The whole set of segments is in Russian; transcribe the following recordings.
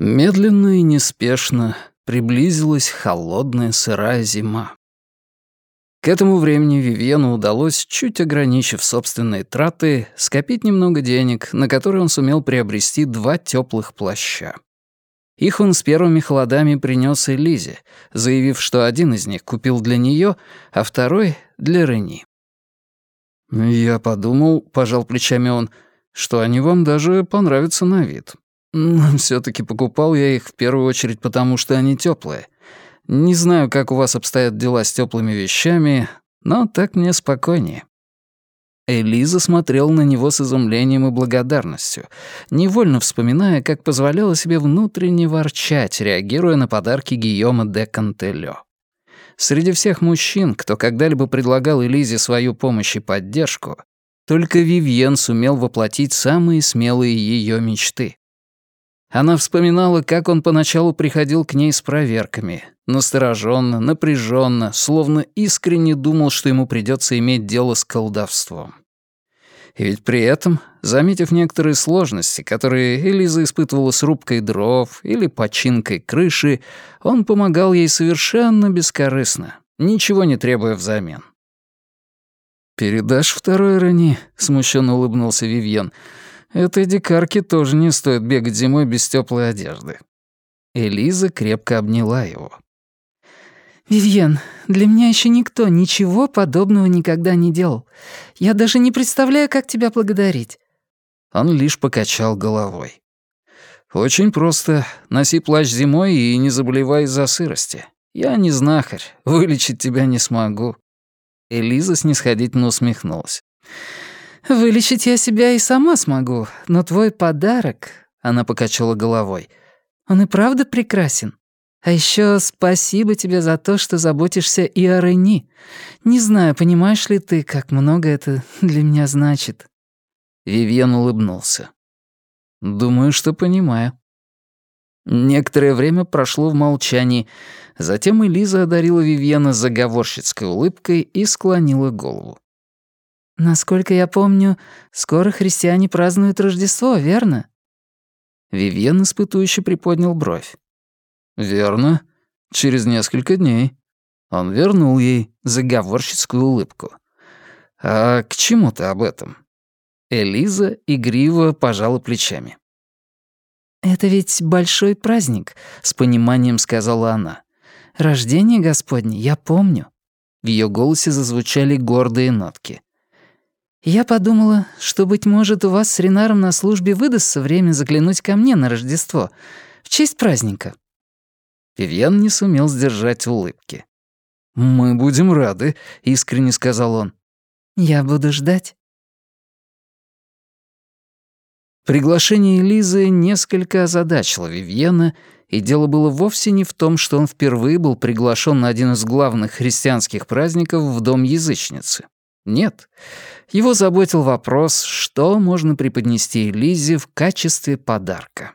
Медленно и неспешно приблизилась холодная сырая зима. К этому времени Вивьену удалось, чуть ограничив собственные траты, скопить немного денег, на которые он сумел приобрести два теплых плаща. Их он с первыми холодами принес Элизе, заявив, что один из них купил для нее, а второй — для Рени. «Я подумал», — пожал плечами он, — «что они вам даже понравятся на вид. Но все таки покупал я их в первую очередь потому, что они теплые. Не знаю, как у вас обстоят дела с теплыми вещами, но так мне спокойнее». Элиза смотрела на него с изумлением и благодарностью, невольно вспоминая, как позволяла себе внутренне ворчать, реагируя на подарки Гийома де Кантелё. Среди всех мужчин, кто когда-либо предлагал Элизе свою помощь и поддержку, только Вивьен сумел воплотить самые смелые ее мечты. Она вспоминала, как он поначалу приходил к ней с проверками, настороженно, напряженно, словно искренне думал, что ему придется иметь дело с колдовством. И ведь при этом, заметив некоторые сложности, которые Элиза испытывала с рубкой дров или починкой крыши, он помогал ей совершенно бескорыстно, ничего не требуя взамен. «Передашь второй Рени?» — смущенно улыбнулся Вивьен — Этой дикарке тоже не стоит бегать зимой без теплой одежды. Элиза крепко обняла его. «Вивьен, для меня еще никто ничего подобного никогда не делал. Я даже не представляю, как тебя благодарить». Он лишь покачал головой. «Очень просто. Носи плащ зимой и не заболевай из-за сырости. Я не знахарь, вылечить тебя не смогу». Элиза снисходительно усмехнулась. Вылечить я себя и сама смогу, но твой подарок...» Она покачала головой. «Он и правда прекрасен. А еще спасибо тебе за то, что заботишься и о Рени. Не знаю, понимаешь ли ты, как много это для меня значит». Вивьен улыбнулся. «Думаю, что понимаю». Некоторое время прошло в молчании. Затем Элиза одарила Вивьена заговорщицкой улыбкой и склонила голову. «Насколько я помню, скоро христиане празднуют Рождество, верно?» Вивьен испытующе приподнял бровь. «Верно. Через несколько дней». Он вернул ей заговорщицкую улыбку. «А к чему ты об этом?» Элиза игриво пожала плечами. «Это ведь большой праздник», — с пониманием сказала она. «Рождение Господне, я помню». В ее голосе зазвучали гордые нотки. Я подумала, что, быть может, у вас с Ренаром на службе выдастся время заглянуть ко мне на Рождество, в честь праздника». Вивьен не сумел сдержать улыбки. «Мы будем рады», — искренне сказал он. «Я буду ждать». Приглашение Лизы несколько озадачило Вивьена, и дело было вовсе не в том, что он впервые был приглашен на один из главных христианских праздников в дом язычницы. Нет. Его заботил вопрос, что можно преподнести Лизе в качестве подарка.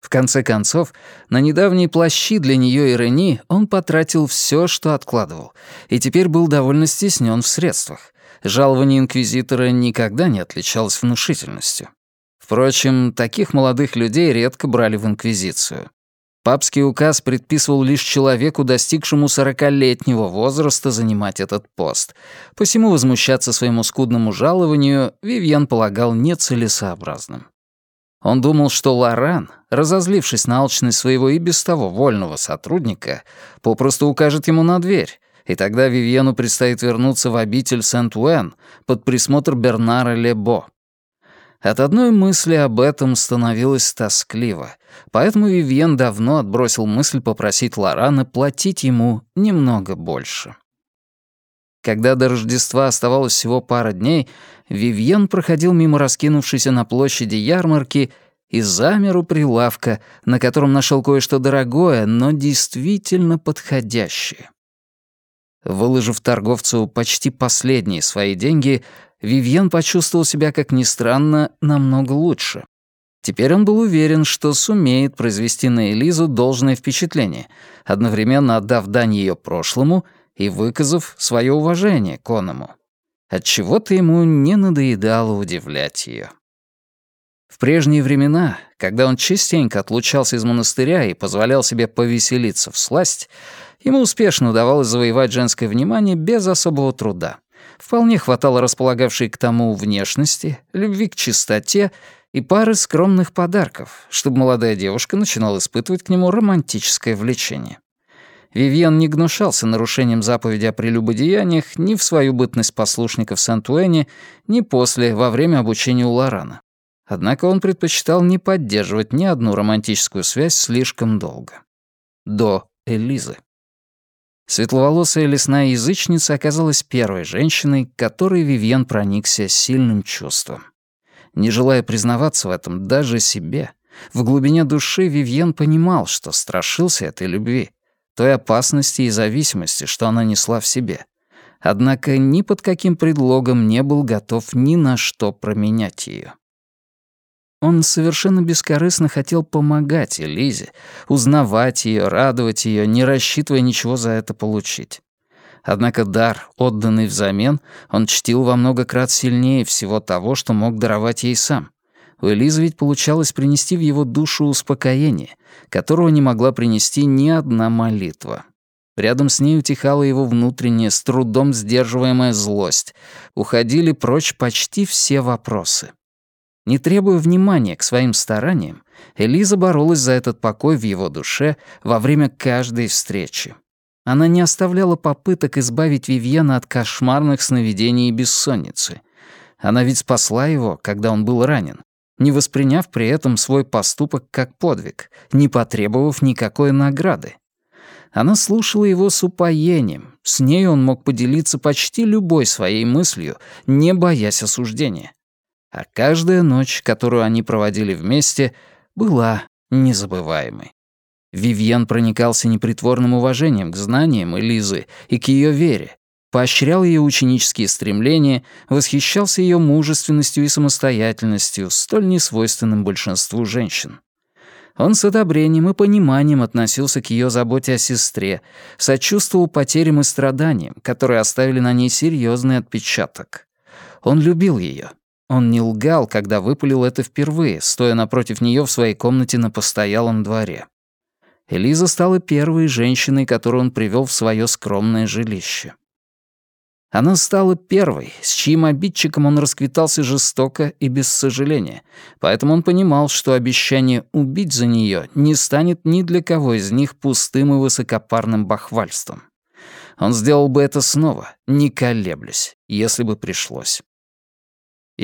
В конце концов, на недавние плащи для нее и Рени он потратил все, что откладывал, и теперь был довольно стеснен в средствах. Жалование инквизитора никогда не отличалось внушительностью. Впрочем, таких молодых людей редко брали в инквизицию. Папский указ предписывал лишь человеку, достигшему сорокалетнего возраста, занимать этот пост. Посему возмущаться своему скудному жалованию Вивьен полагал нецелесообразным. Он думал, что Лоран, разозлившись на алчность своего и без того вольного сотрудника, попросту укажет ему на дверь, и тогда Вивьену предстоит вернуться в обитель Сент-Уэн под присмотр Бернара Лебо. От одной мысли об этом становилось тоскливо, поэтому Вивьен давно отбросил мысль попросить Лорана платить ему немного больше. Когда до Рождества оставалось всего пара дней, Вивьен проходил мимо раскинувшейся на площади ярмарки и замер у прилавка, на котором нашел кое-что дорогое, но действительно подходящее. Выложив торговцу почти последние свои деньги, Вивьен почувствовал себя, как ни странно, намного лучше. Теперь он был уверен, что сумеет произвести на Элизу должное впечатление, одновременно отдав дань ее прошлому и выказав свое уважение к оному. Отчего-то ему не надоедало удивлять ее. В прежние времена, когда он частенько отлучался из монастыря и позволял себе повеселиться в сласть, ему успешно удавалось завоевать женское внимание без особого труда. Вполне хватало располагавшей к тому внешности, любви к чистоте и пары скромных подарков, чтобы молодая девушка начинала испытывать к нему романтическое влечение. Вивьен не гнушался нарушением заповеди о прелюбодеяниях ни в свою бытность послушника в Сент-Уэне, ни после, во время обучения у Лорана. Однако он предпочитал не поддерживать ни одну романтическую связь слишком долго. До Элизы. Светловолосая лесная язычница оказалась первой женщиной, которой Вивьен проникся сильным чувством. Не желая признаваться в этом даже себе, в глубине души Вивьен понимал, что страшился этой любви, той опасности и зависимости, что она несла в себе. Однако ни под каким предлогом не был готов ни на что променять ее. Он совершенно бескорыстно хотел помогать Элизе, узнавать ее, радовать ее, не рассчитывая ничего за это получить. Однако дар, отданный взамен, он чтил во много крат сильнее всего того, что мог даровать ей сам. У Элизы ведь получалось принести в его душу успокоение, которого не могла принести ни одна молитва. Рядом с ней утихала его внутренняя, с трудом сдерживаемая злость. Уходили прочь почти все вопросы. Не требуя внимания к своим стараниям, Элиза боролась за этот покой в его душе во время каждой встречи. Она не оставляла попыток избавить Вивьена от кошмарных сновидений и бессонницы. Она ведь спасла его, когда он был ранен, не восприняв при этом свой поступок как подвиг, не потребовав никакой награды. Она слушала его с упоением, с ней он мог поделиться почти любой своей мыслью, не боясь осуждения а каждая ночь, которую они проводили вместе, была незабываемой. Вивьен проникался непритворным уважением к знаниям Элизы и к ее вере, поощрял ее ученические стремления, восхищался ее мужественностью и самостоятельностью, столь несвойственным большинству женщин. Он с одобрением и пониманием относился к ее заботе о сестре, сочувствовал потерям и страданиям, которые оставили на ней серьезный отпечаток. Он любил ее, он не лгал, когда выпалил это впервые, стоя напротив нее в своей комнате на постоялом дворе. Элиза стала первой женщиной, которую он привел в свое скромное жилище. Она стала первой, с чьим обидчиком он расквитался жестоко и без сожаления, поэтому он понимал, что обещание убить за нее не станет ни для кого из них пустым и высокопарным бахвальством. Он сделал бы это снова, не колеблясь, если бы пришлось.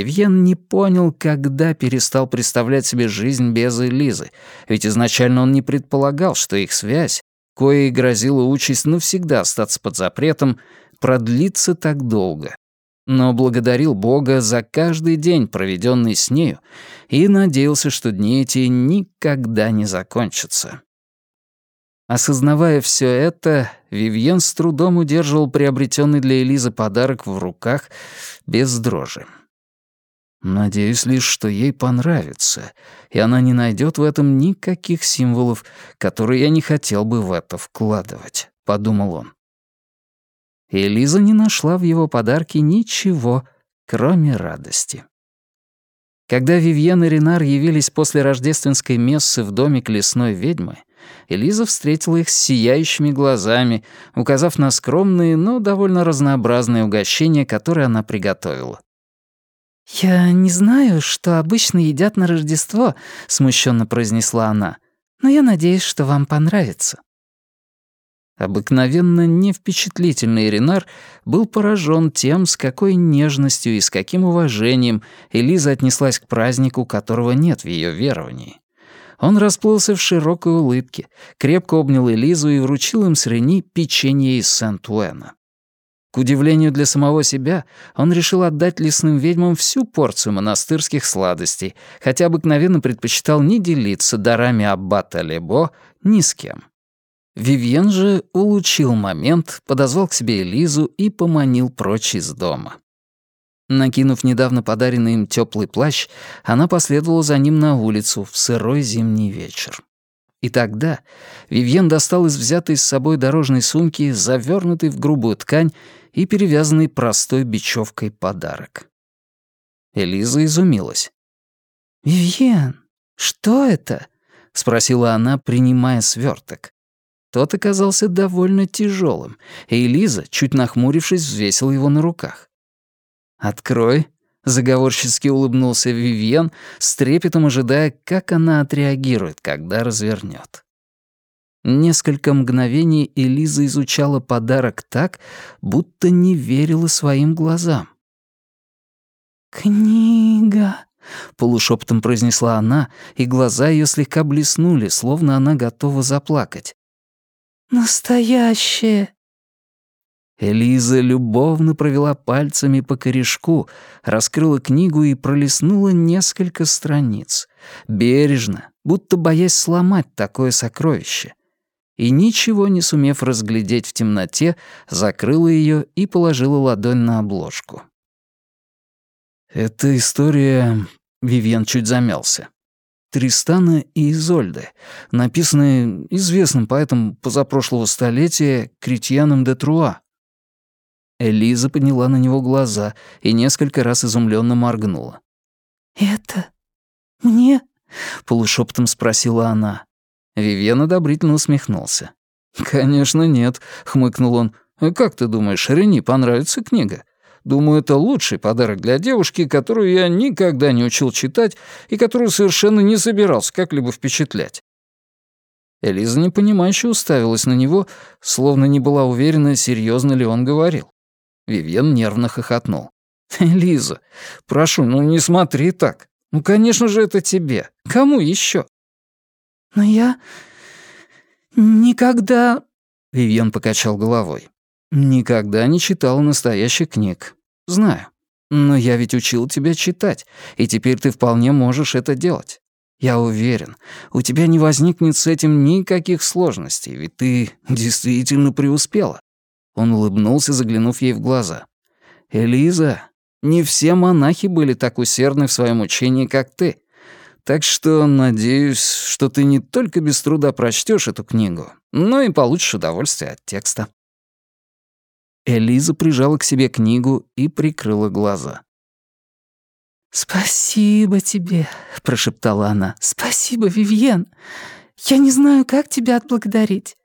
Ивьен не понял, когда перестал представлять себе жизнь без Элизы, ведь изначально он не предполагал, что их связь, кое и грозила участь навсегда остаться под запретом, продлится так долго. Но благодарил Бога за каждый день, проведенный с нею, и надеялся, что дни эти никогда не закончатся. Осознавая все это, Вивьен с трудом удерживал приобретенный для Элизы подарок в руках без дрожи. Надеюсь лишь, что ей понравится, и она не найдет в этом никаких символов, которые я не хотел бы в это вкладывать», — подумал он. И Элиза не нашла в его подарке ничего, кроме радости. Когда Вивьен и Ренар явились после рождественской мессы в домик лесной ведьмы, Элиза встретила их с сияющими глазами, указав на скромные, но довольно разнообразные угощения, которые она приготовила. «Я не знаю, что обычно едят на Рождество», — смущенно произнесла она. «Но я надеюсь, что вам понравится». Обыкновенно невпечатлительный Ренар был поражен тем, с какой нежностью и с каким уважением Элиза отнеслась к празднику, которого нет в ее веровании. Он расплылся в широкой улыбке, крепко обнял Элизу и вручил им с Рени печенье из Сент-Уэна. К удивлению для самого себя, он решил отдать лесным ведьмам всю порцию монастырских сладостей, хотя обыкновенно предпочитал не делиться дарами аббата Лебо ни с кем. Вивьен же улучил момент, подозвал к себе Элизу и поманил прочь из дома. Накинув недавно подаренный им теплый плащ, она последовала за ним на улицу в сырой зимний вечер. И тогда Вивьен достал из взятой с собой дорожной сумки завернутый в грубую ткань и перевязанный простой бечевкой подарок. Элиза изумилась. «Вивьен, что это?» — спросила она, принимая сверток. Тот оказался довольно тяжелым, и Элиза, чуть нахмурившись, взвесила его на руках. «Открой», — заговорчески улыбнулся Вивьен, с трепетом ожидая, как она отреагирует, когда развернет. Несколько мгновений Элиза изучала подарок так, будто не верила своим глазам. «Книга», — полушепотом произнесла она, и глаза ее слегка блеснули, словно она готова заплакать. «Настоящее». Элиза любовно провела пальцами по корешку, раскрыла книгу и пролистнула несколько страниц. Бережно, будто боясь сломать такое сокровище. И ничего не сумев разглядеть в темноте, закрыла ее и положила ладонь на обложку. «Эта история...» — Вивьен чуть замялся. «Тристана и Изольды», написанные известным поэтом позапрошлого столетия Кретьяном де Труа. Элиза подняла на него глаза и несколько раз изумленно моргнула. «Это мне?» — полушепотом спросила она. Вивьен одобрительно усмехнулся. «Конечно нет», — хмыкнул он. «Как ты думаешь, Рени понравится книга? Думаю, это лучший подарок для девушки, которую я никогда не учил читать и которую совершенно не собирался как-либо впечатлять. Элиза непонимающе уставилась на него, словно не была уверена, серьезно ли он говорил. Вивьен нервно хохотнул. «Элиза, прошу, ну не смотри так. Ну, конечно же, это тебе. Кому еще? «Но я никогда...» Вивьен покачал головой. «Никогда не читал настоящих книг. Знаю. Но я ведь учил тебя читать, и теперь ты вполне можешь это делать. Я уверен, у тебя не возникнет с этим никаких сложностей, ведь ты действительно преуспела». Он улыбнулся, заглянув ей в глаза. «Элиза, не все монахи были так усердны в своем учении, как ты. Так что надеюсь, что ты не только без труда прочтешь эту книгу, но и получишь удовольствие от текста». Элиза прижала к себе книгу и прикрыла глаза. «Спасибо тебе», — прошептала она. «Спасибо, Вивьен. Я не знаю, как тебя отблагодарить.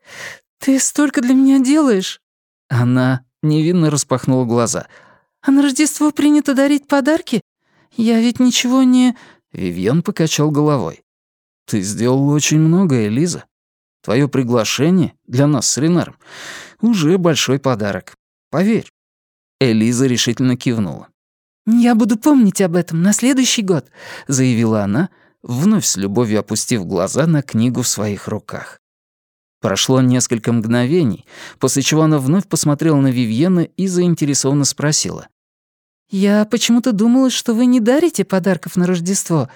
Ты столько для меня делаешь». Она невинно распахнула глаза. «А на Рождество принято дарить подарки? Я ведь ничего не...» Вивьен покачал головой. «Ты сделала очень много, Элиза. Твое приглашение для нас с Ренаром уже большой подарок. Поверь». Элиза решительно кивнула. «Я буду помнить об этом на следующий год», — заявила она, вновь с любовью опустив глаза на книгу в своих руках. Прошло несколько мгновений, после чего она вновь посмотрела на Вивьена и заинтересованно спросила. «Я почему-то думала, что вы не дарите подарков на Рождество.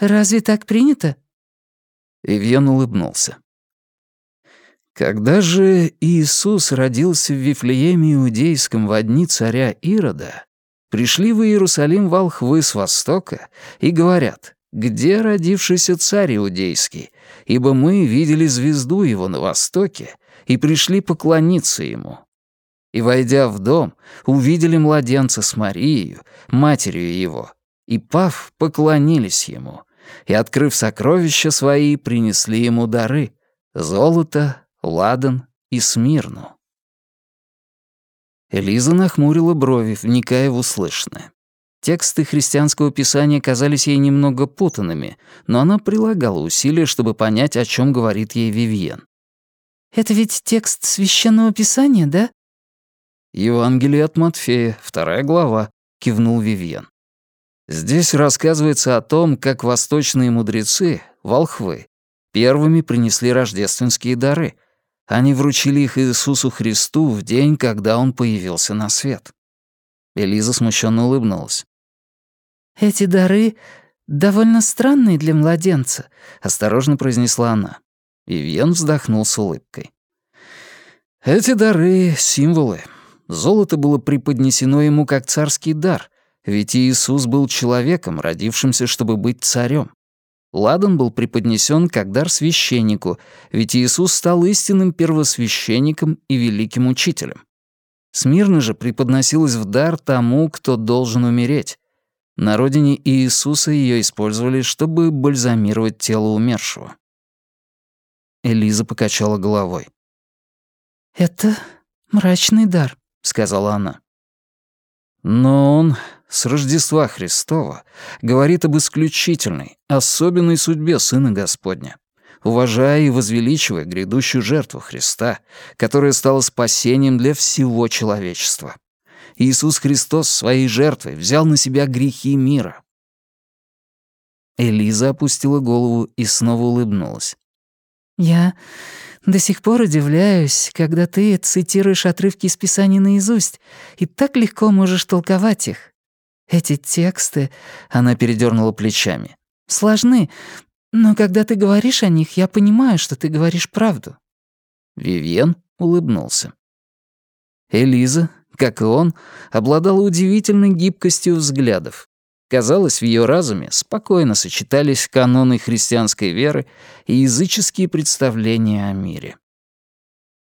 Разве так принято?» Вивьен улыбнулся. Когда же Иисус родился в Вифлееме Иудейском в дни царя Ирода, пришли в Иерусалим волхвы с востока и говорят, «Где родившийся царь Иудейский? Ибо мы видели звезду его на востоке и пришли поклониться ему». И, войдя в дом, увидели младенца с Марией, матерью его, и, пав, поклонились ему, и, открыв сокровища свои, принесли ему дары — золото, Ладан и Смирну. Элиза нахмурила брови, вникая в услышанное. Тексты христианского писания казались ей немного путанными, но она прилагала усилия, чтобы понять, о чем говорит ей Вивьен. «Это ведь текст священного писания, да?» «Евангелие от Матфея, вторая глава», — кивнул Вивьен. Здесь рассказывается о том, как восточные мудрецы, волхвы, первыми принесли рождественские дары — они вручили их Иисусу Христу в день, когда он появился на свет. Элиза смущенно улыбнулась. «Эти дары довольно странные для младенца», — осторожно произнесла она. Вивьен вздохнул с улыбкой. «Эти дары — символы. Золото было преподнесено ему как царский дар, ведь Иисус был человеком, родившимся, чтобы быть царем. Ладан был преподнесен как дар священнику, ведь Иисус стал истинным первосвященником и великим учителем. Смирно же преподносилась в дар тому, кто должен умереть. На родине Иисуса ее использовали, чтобы бальзамировать тело умершего. Элиза покачала головой. «Это мрачный дар», — сказала она. Но он с Рождества Христова говорит об исключительной, особенной судьбе Сына Господня, уважая и возвеличивая грядущую жертву Христа, которая стала спасением для всего человечества. Иисус Христос своей жертвой взял на себя грехи мира. Элиза опустила голову и снова улыбнулась. «Я до сих пор удивляюсь, когда ты цитируешь отрывки из Писаний наизусть и так легко можешь толковать их. Эти тексты, она передернула плечами, сложны, но когда ты говоришь о них, я понимаю, что ты говоришь правду. Вивьен улыбнулся. Элиза, как и он, обладала удивительной гибкостью взглядов. Казалось, в ее разуме спокойно сочетались каноны христианской веры и языческие представления о мире.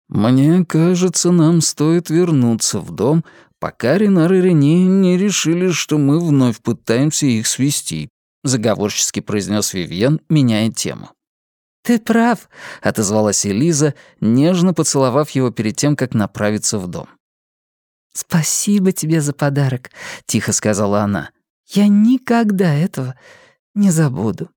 «Мне кажется, нам стоит вернуться в дом, пока Ренар и Рене не решили, что мы вновь пытаемся их свести», заговорчески произнес Вивьен, меняя тему. «Ты прав», — отозвалась Элиза, нежно поцеловав его перед тем, как направиться в дом. «Спасибо тебе за подарок», — тихо сказала она. Я никогда этого не забуду.